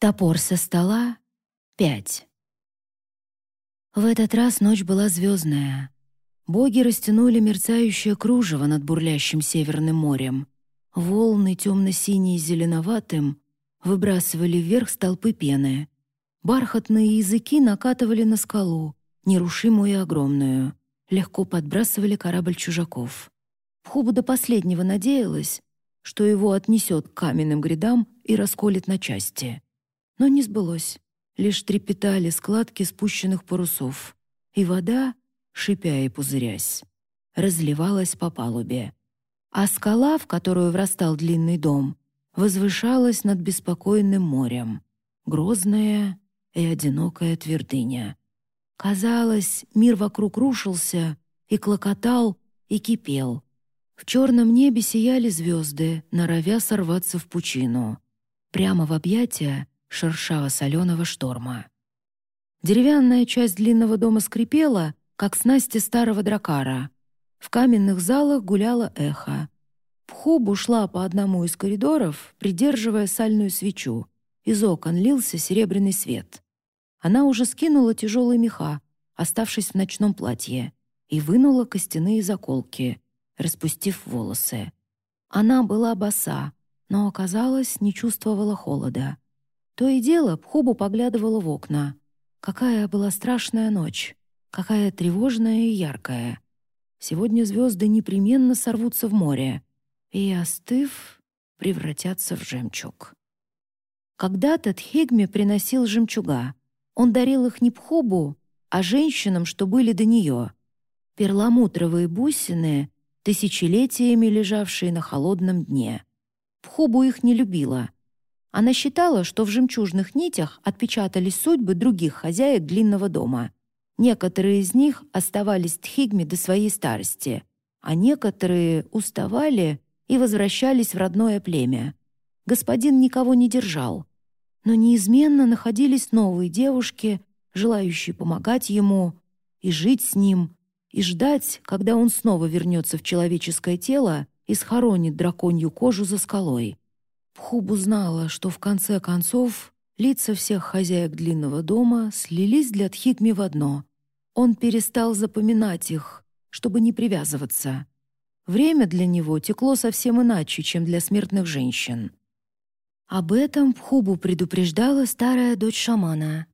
Топор со стола — пять. В этот раз ночь была звездная. Боги растянули мерцающее кружево над бурлящим Северным морем. Волны, темно-синие с зеленоватым, выбрасывали вверх столпы пены. Бархатные языки накатывали на скалу, нерушимую и огромную. Легко подбрасывали корабль чужаков. Пхуба до последнего надеялась, что его отнесет к каменным грядам и расколет на части. Но не сбылось. Лишь трепетали складки спущенных парусов, и вода, шипя и пузырясь, разливалась по палубе. А скала, в которую врастал длинный дом, возвышалась над беспокойным морем, грозная и одинокая твердыня. Казалось, мир вокруг рушился и клокотал, и кипел. В черном небе сияли звезды, норовя сорваться в пучину. Прямо в объятия шершаво-соленого шторма. Деревянная часть длинного дома скрипела, как снасти старого дракара. В каменных залах гуляло эхо. Пхуб ушла по одному из коридоров, придерживая сальную свечу. Из окон лился серебряный свет. Она уже скинула тяжелые меха, оставшись в ночном платье, и вынула костяные заколки, распустив волосы. Она была боса, но, оказалось, не чувствовала холода. То и дело Пхубу поглядывала в окна. Какая была страшная ночь, какая тревожная и яркая. Сегодня звезды непременно сорвутся в море и, остыв, превратятся в жемчуг. Когда-то Тхигми приносил жемчуга. Он дарил их не Пхубу, а женщинам, что были до нее. Перламутровые бусины, тысячелетиями лежавшие на холодном дне. Пхубу их не любила. Она считала, что в жемчужных нитях отпечатались судьбы других хозяек длинного дома. Некоторые из них оставались Тхигми до своей старости, а некоторые уставали и возвращались в родное племя. Господин никого не держал но неизменно находились новые девушки, желающие помогать ему и жить с ним, и ждать, когда он снова вернется в человеческое тело и схоронит драконью кожу за скалой. Пхубу знала, что в конце концов лица всех хозяек длинного дома слились для Тхикми в одно. Он перестал запоминать их, чтобы не привязываться. Время для него текло совсем иначе, чем для смертных женщин. Об этом Пхубу предупреждала старая дочь шамана,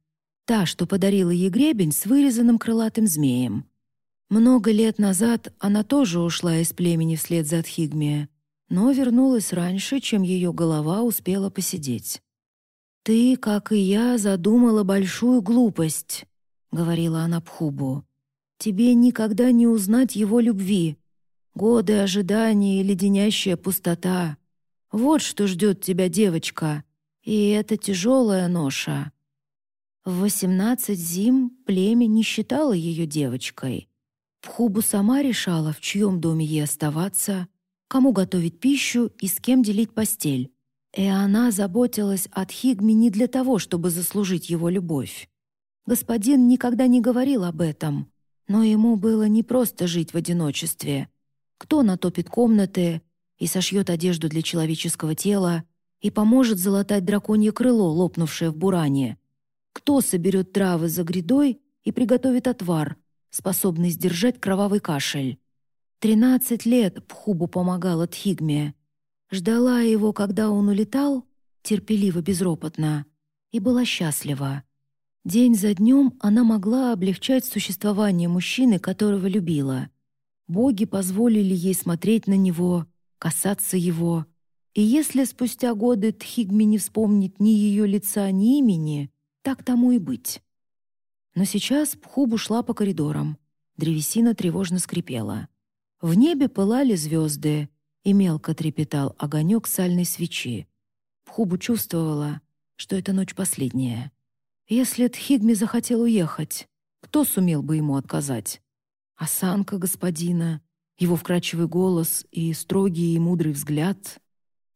та, что подарила ей гребень с вырезанным крылатым змеем. Много лет назад она тоже ушла из племени вслед за Тхигме, но вернулась раньше, чем ее голова успела посидеть. «Ты, как и я, задумала большую глупость», — говорила она Пхубу. «Тебе никогда не узнать его любви. Годы ожидания и леденящая пустота. Вот что ждет тебя, девочка, и это тяжелая ноша». В восемнадцать зим племя не считало ее девочкой. Пхубу сама решала, в чьем доме ей оставаться, кому готовить пищу и с кем делить постель. И она заботилась о Тхигме не для того, чтобы заслужить его любовь. Господин никогда не говорил об этом, но ему было не просто жить в одиночестве. Кто натопит комнаты, и сошьет одежду для человеческого тела, и поможет залатать драконье крыло, лопнувшее в буране. Кто соберет травы за грядой и приготовит отвар, способный сдержать кровавый кашель? Тринадцать лет Пхубу помогала Тхигме. Ждала его, когда он улетал, терпеливо, безропотно, и была счастлива. День за днем она могла облегчать существование мужчины, которого любила. Боги позволили ей смотреть на него, касаться его. И если спустя годы Тхигми не вспомнит ни ее лица, ни имени, так тому и быть. Но сейчас Пхубу шла по коридорам. Древесина тревожно скрипела. В небе пылали звезды, и мелко трепетал огонек сальной свечи. Пхубу чувствовала, что эта ночь последняя. Если Тхигми захотел уехать, кто сумел бы ему отказать? Осанка господина, его вкрадчивый голос и строгий и мудрый взгляд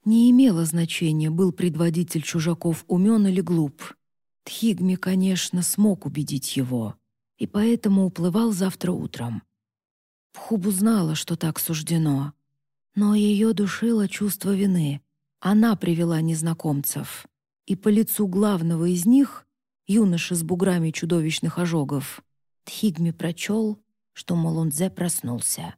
не имело значения, был предводитель чужаков умен или глуп. Тхигми, конечно, смог убедить его, и поэтому уплывал завтра утром. Пхубу знала, что так суждено, но ее душило чувство вины. Она привела незнакомцев. и по лицу главного из них, юноши с буграми чудовищных ожогов, Тхигми прочел, что Молунзе проснулся.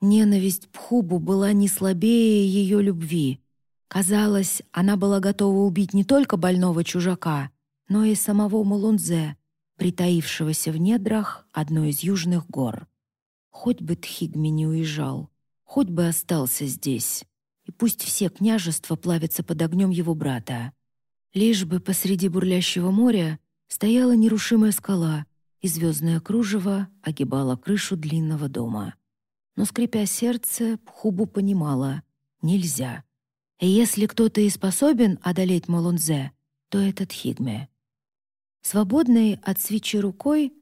Ненависть Пхубу была не слабее ее любви. Казалось, она была готова убить не только больного чужака, но и самого Молунзе, притаившегося в недрах одной из южных гор. Хоть бы Тхигми не уезжал, хоть бы остался здесь, и пусть все княжества плавятся под огнем его брата. Лишь бы посреди бурлящего моря стояла нерушимая скала, и звездное кружево огибало крышу длинного дома. Но, скрипя сердце, Пхубу понимала — нельзя. И если кто-то и способен одолеть Молунзе, то этот Хигме. Свободной от свечи рукой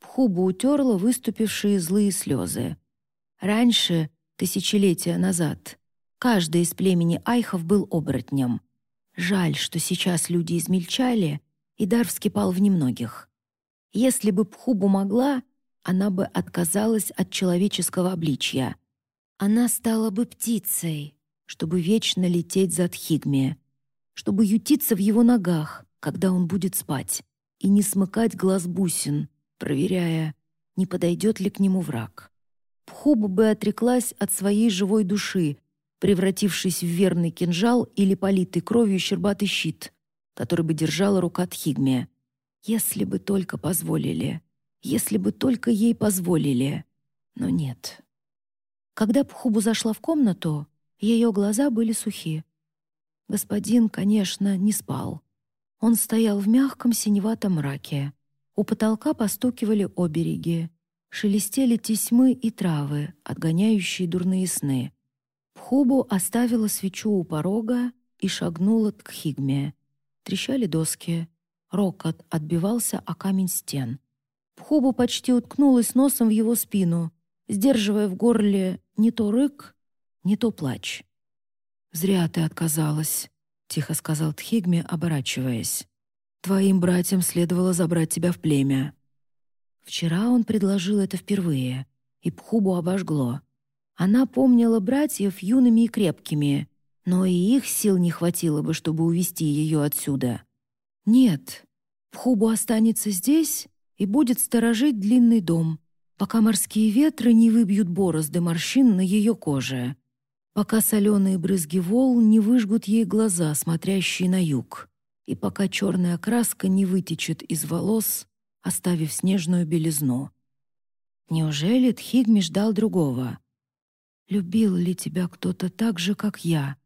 Пхубу утерла выступившие злые слезы. Раньше, тысячелетия назад, каждый из племени Айхов был оборотнем. Жаль, что сейчас люди измельчали, и дар вскипал в немногих. Если бы Пхубу могла, она бы отказалась от человеческого обличья. Она стала бы птицей, чтобы вечно лететь за Тхигме, чтобы ютиться в его ногах, когда он будет спать, и не смыкать глаз бусин, проверяя, не подойдет ли к нему враг. Пхуба бы отреклась от своей живой души, превратившись в верный кинжал или политый кровью щербатый щит, который бы держала рука Тхигме. Если бы только позволили. Если бы только ей позволили. Но нет. Когда Пхубу зашла в комнату, ее глаза были сухи. Господин, конечно, не спал. Он стоял в мягком синеватом мраке. У потолка постукивали обереги. Шелестели тесьмы и травы, отгоняющие дурные сны. Пхубу оставила свечу у порога и шагнула к Хигме. Трещали доски. Рокот отбивался о камень стен. Пхубу почти уткнулась носом в его спину, сдерживая в горле не то рык, не то плач. «Зря ты отказалась», — тихо сказал Тхигме, оборачиваясь. Твоим братьям следовало забрать тебя в племя». Вчера он предложил это впервые, и Пхубу обожгло. Она помнила братьев юными и крепкими, но и их сил не хватило бы, чтобы увести ее отсюда. Нет, Пхубу останется здесь и будет сторожить длинный дом, пока морские ветры не выбьют борозды морщин на ее коже, пока соленые брызги волн не выжгут ей глаза, смотрящие на юг и пока черная краска не вытечет из волос, оставив снежную белизну. Неужели Тхигми ждал другого? Любил ли тебя кто-то так же, как я?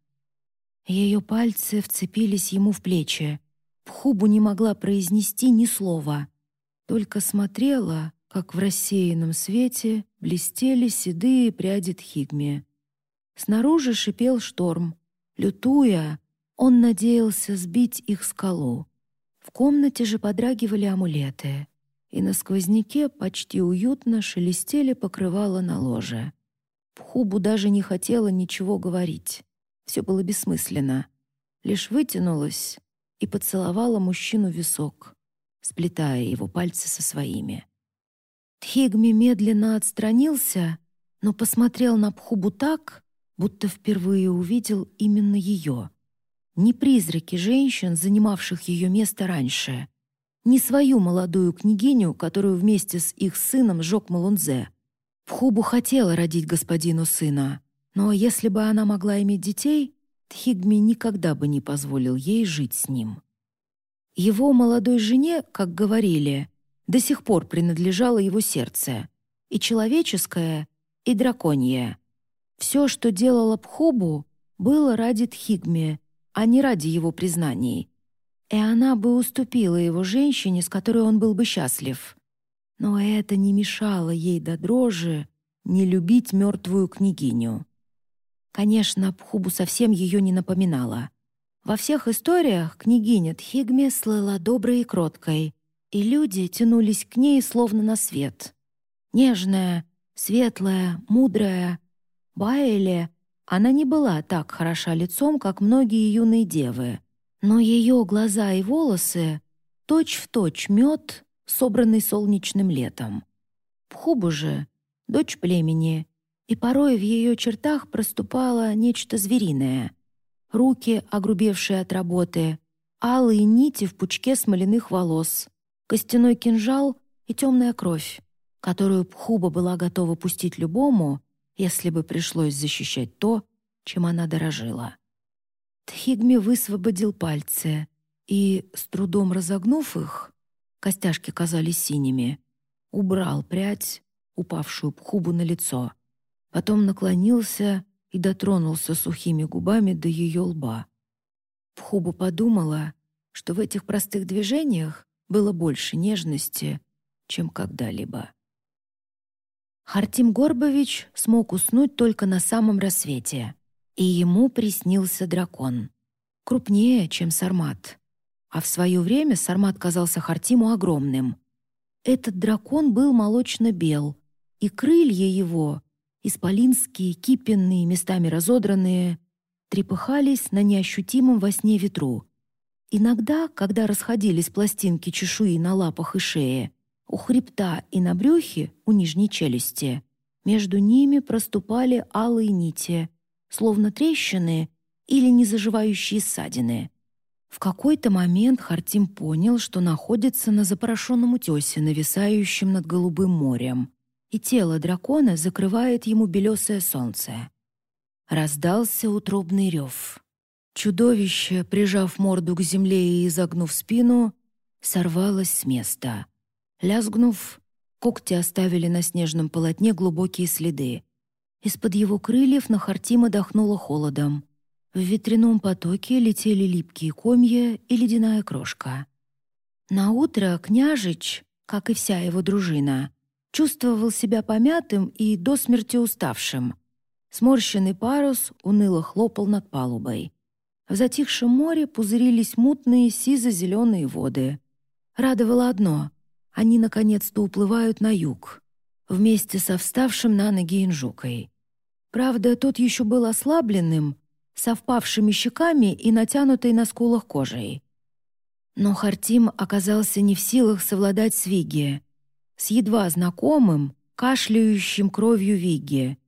Ее пальцы вцепились ему в плечи. Пхубу не могла произнести ни слова, только смотрела, как в рассеянном свете блестели седые пряди Тхигми. Снаружи шипел шторм. Лютуя, он надеялся сбить их скалу. В комнате же подрагивали амулеты, и на сквозняке почти уютно шелестели покрывало на ложе. Пхубу даже не хотела ничего говорить. Все было бессмысленно. Лишь вытянулась и поцеловала мужчину висок, сплетая его пальцы со своими. Тхигми медленно отстранился, но посмотрел на Пхубу так, будто впервые увидел именно ее — не призраки женщин, занимавших ее место раньше, не свою молодую княгиню, которую вместе с их сыном сжег Малунзе. Пхубу хотела родить господину сына, но если бы она могла иметь детей, Тхигми никогда бы не позволил ей жить с ним. Его молодой жене, как говорили, до сих пор принадлежало его сердце, и человеческое, и драконье. Все, что делала Пхубу, было ради Тхигми, а не ради его признаний. И она бы уступила его женщине, с которой он был бы счастлив. Но это не мешало ей до дрожи не любить мертвую княгиню. Конечно, Пхубу совсем ее не напоминала. Во всех историях княгиня Тхигме слыла доброй и кроткой, и люди тянулись к ней словно на свет. Нежная, светлая, мудрая. Баэле она не была так хороша лицом, как многие юные девы, но ее глаза и волосы — точь-в-точь мед, собранный солнечным летом. Пхубу же — дочь племени, и порой в ее чертах проступало нечто звериное. Руки, огрубевшие от работы, алые нити в пучке смоляных волос, костяной кинжал и темная кровь, которую Пхуба была готова пустить любому, если бы пришлось защищать то, чем она дорожила. Тхигми высвободил пальцы и, с трудом разогнув их, костяшки казались синими, убрал прядь, упавшую Пхубу на лицо. Потом наклонился и дотронулся сухими губами до ее лба. Пхуба подумала, что в этих простых движениях было больше нежности, чем когда-либо. Хартим Горбович смог уснуть только на самом рассвете, и ему приснился дракон. Крупнее, чем Сармат. А в свое время Сармат казался Хартиму огромным. Этот дракон был молочно-бел, и крылья его, исполинские, кипенные, местами разодранные, трепыхались на неощутимом во сне ветру. Иногда, когда расходились пластинки чешуи на лапах и шее, у хребта и на брюхе, у нижней челюсти, между ними проступали алые нити, словно трещины или незаживающие ссадины. В какой-то момент Хартим понял, что находится на запорошенном утесе, нависающем над голубым морем, и тело дракона закрывает ему белесое солнце. Раздался утробный рев. Чудовище, прижав морду к земле и изогнув спину, сорвалось с места. Лязгнув, когти оставили на снежном полотне глубокие следы. Из-под его крыльев на Хартима дохнуло холодом. В ветряном потоке летели липкие комья и ледяная крошка. На утро княжич, как и вся его дружина, чувствовал себя помятым и до смерти уставшим. Сморщенный парус уныло хлопал над палубой. В затихшем море пузырились мутные сизо-зеленые воды. Радовало одно — они наконец-то уплывают на юг, вместе со вставшим на ноги инжукой. Правда, тот еще был ослабленным, со впавшими щеками и натянутой на скулах кожей. Но Хартим оказался не в силах совладать с Вигги, с едва знакомым, кашляющим кровью Вигги.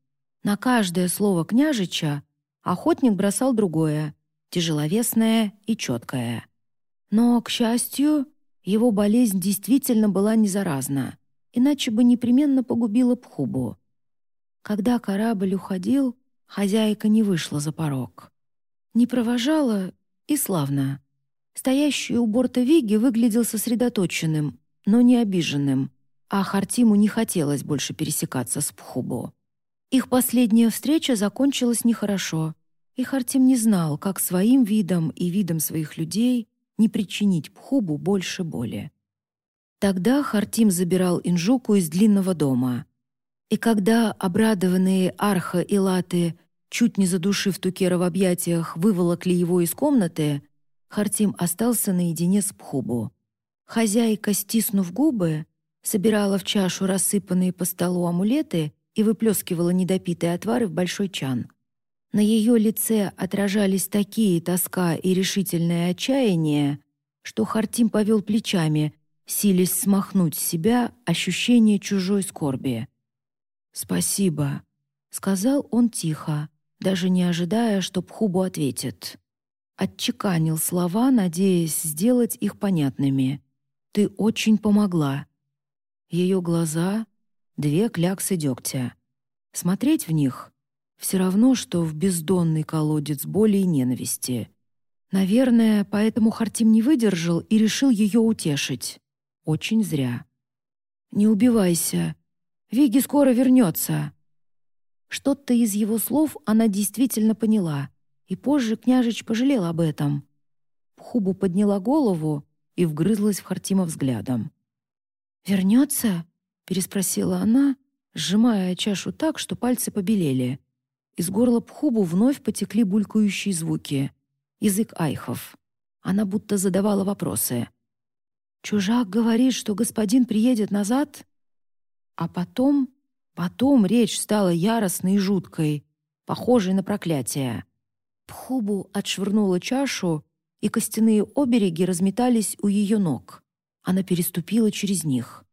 На каждое слово княжича охотник бросал другое, тяжеловесное и четкое. Но, к счастью, его болезнь действительно была не заразна, иначе бы непременно погубила Пхубу. Когда корабль уходил, хозяйка не вышла за порог. Не провожала и славно. Стоящий у борта Виги выглядел сосредоточенным, но не обиженным, а Хартиму не хотелось больше пересекаться с Пхубо. Их последняя встреча закончилась нехорошо, и Хартим не знал, как своим видом и видом своих людей не причинить Пхубу больше боли. Тогда Хартим забирал Инжуку из длинного дома. И когда обрадованные Арха и Латы, чуть не задушив Тукера в объятиях, выволокли его из комнаты, Хартим остался наедине с Пхубу. Хозяйка, стиснув губы, собирала в чашу рассыпанные по столу амулеты и выплескивала недопитые отвары в большой чан. На ее лице отражались такие тоска и решительное отчаяние, что Хартим повел плечами, силясь смахнуть с себя ощущение чужой скорби. «Спасибо», — сказал он тихо, даже не ожидая, что Пхубу ответит. Отчеканил слова, надеясь сделать их понятными. «Ты очень помогла». Ее глаза — две кляксы дегтя. Смотреть в них — все равно, что в бездонный колодец боли и ненависти. Наверное, поэтому Хартим не выдержал и решил ее утешить. Очень зря. «Не убивайся. Виги скоро вернется». Что-то из его слов она действительно поняла, и позже княжич пожалел об этом. Хубу подняла голову и вгрызлась в Хартима взглядом. «Вернется?» — переспросила она, сжимая чашу так, что пальцы побелели. Из горла Пхубу вновь потекли булькающие звуки. Язык айхов. Она будто задавала вопросы. «Чужак говорит, что господин приедет назад?» А потом, потом речь стала яростной и жуткой, похожей на проклятие. Пхубу отшвырнула чашу, и костяные обереги разметались у ее ног. Она переступила через них.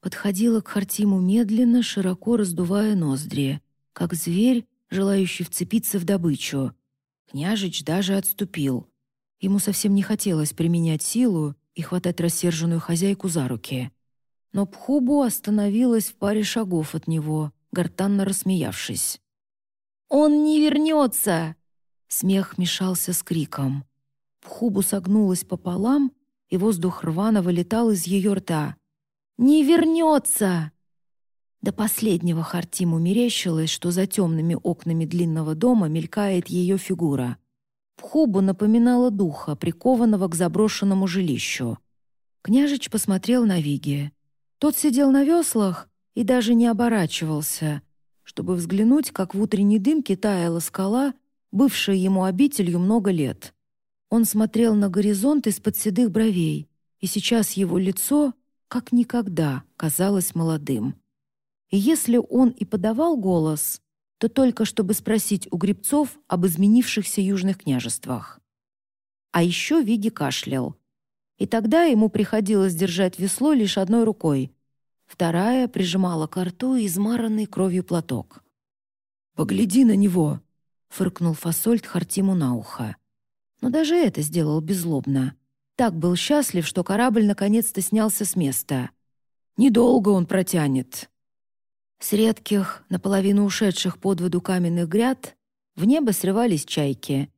Подходила к Хартиму медленно, широко раздувая ноздри, как зверь, желающий вцепиться в добычу. Княжич даже отступил. Ему совсем не хотелось применять силу и хватать рассерженную хозяйку за руки. Но Пхубу остановилась в паре шагов от него, гортанно рассмеявшись. «Он не вернется!» Смех мешался с криком. Пхубу согнулась пополам, и воздух рвано вылетал из ее рта. «Не вернется!» До последнего Хартиму мерещилось, что за темными окнами длинного дома мелькает ее фигура. Пхубу напоминала духа, прикованного к заброшенному жилищу. Княжич посмотрел на Виги. Тот сидел на веслах и даже не оборачивался, чтобы взглянуть, как в утренней дымке таяла скала, бывшая ему обителью много лет. Он смотрел на горизонт из-под седых бровей, и сейчас его лицо, как никогда, казалось молодым. Если он и подавал голос, то только чтобы спросить у гребцов об изменившихся южных княжествах. А еще Виги кашлял. И тогда ему приходилось держать весло лишь одной рукой. Вторая прижимала к рту измаранный кровью платок. «Погляди на него!» — фыркнул Фасольд Хартиму на ухо. Но даже это сделал беззлобно. Так был счастлив, что корабль наконец-то снялся с места. «Недолго он протянет!» С редких, наполовину ушедших под воду каменных гряд в небо срывались чайки.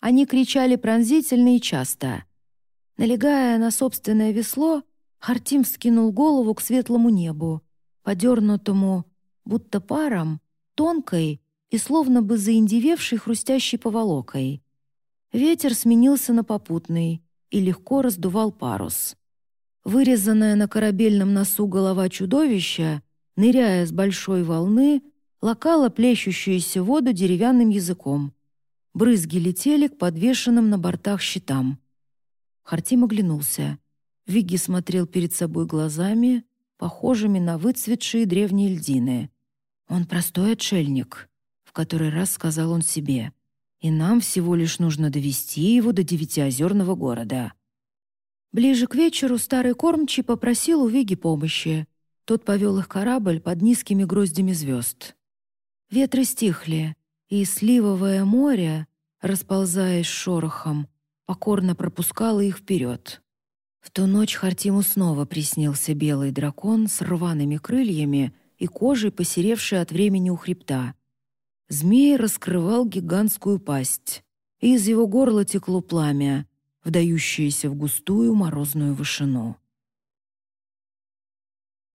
Они кричали пронзительно и часто. Налегая на собственное весло, Хартим вскинул голову к светлому небу, подернутому, будто паром, тонкой и словно бы заиндевевшей хрустящей поволокой. Ветер сменился на попутный и легко раздувал парус. Вырезанная на корабельном носу голова чудовища ныряя с большой волны, лакала плещущуюся воду деревянным языком. Брызги летели к подвешенным на бортах щитам. Хартим оглянулся. Вигги смотрел перед собой глазами, похожими на выцветшие древние льдины. «Он простой отшельник», — в который раз сказал он себе. «И нам всего лишь нужно довести его до Девятиозерного города». Ближе к вечеру старый кормчий попросил у Виги помощи. Тот повел их корабль под низкими гроздями звезд. Ветры стихли, и сливовое море, расползаясь шорохом, покорно пропускало их вперед. В ту ночь Хартиму снова приснился белый дракон с рваными крыльями и кожей, посеревшей от времени у хребта. Змей раскрывал гигантскую пасть, и из его горла текло пламя, вдающееся в густую морозную вышину.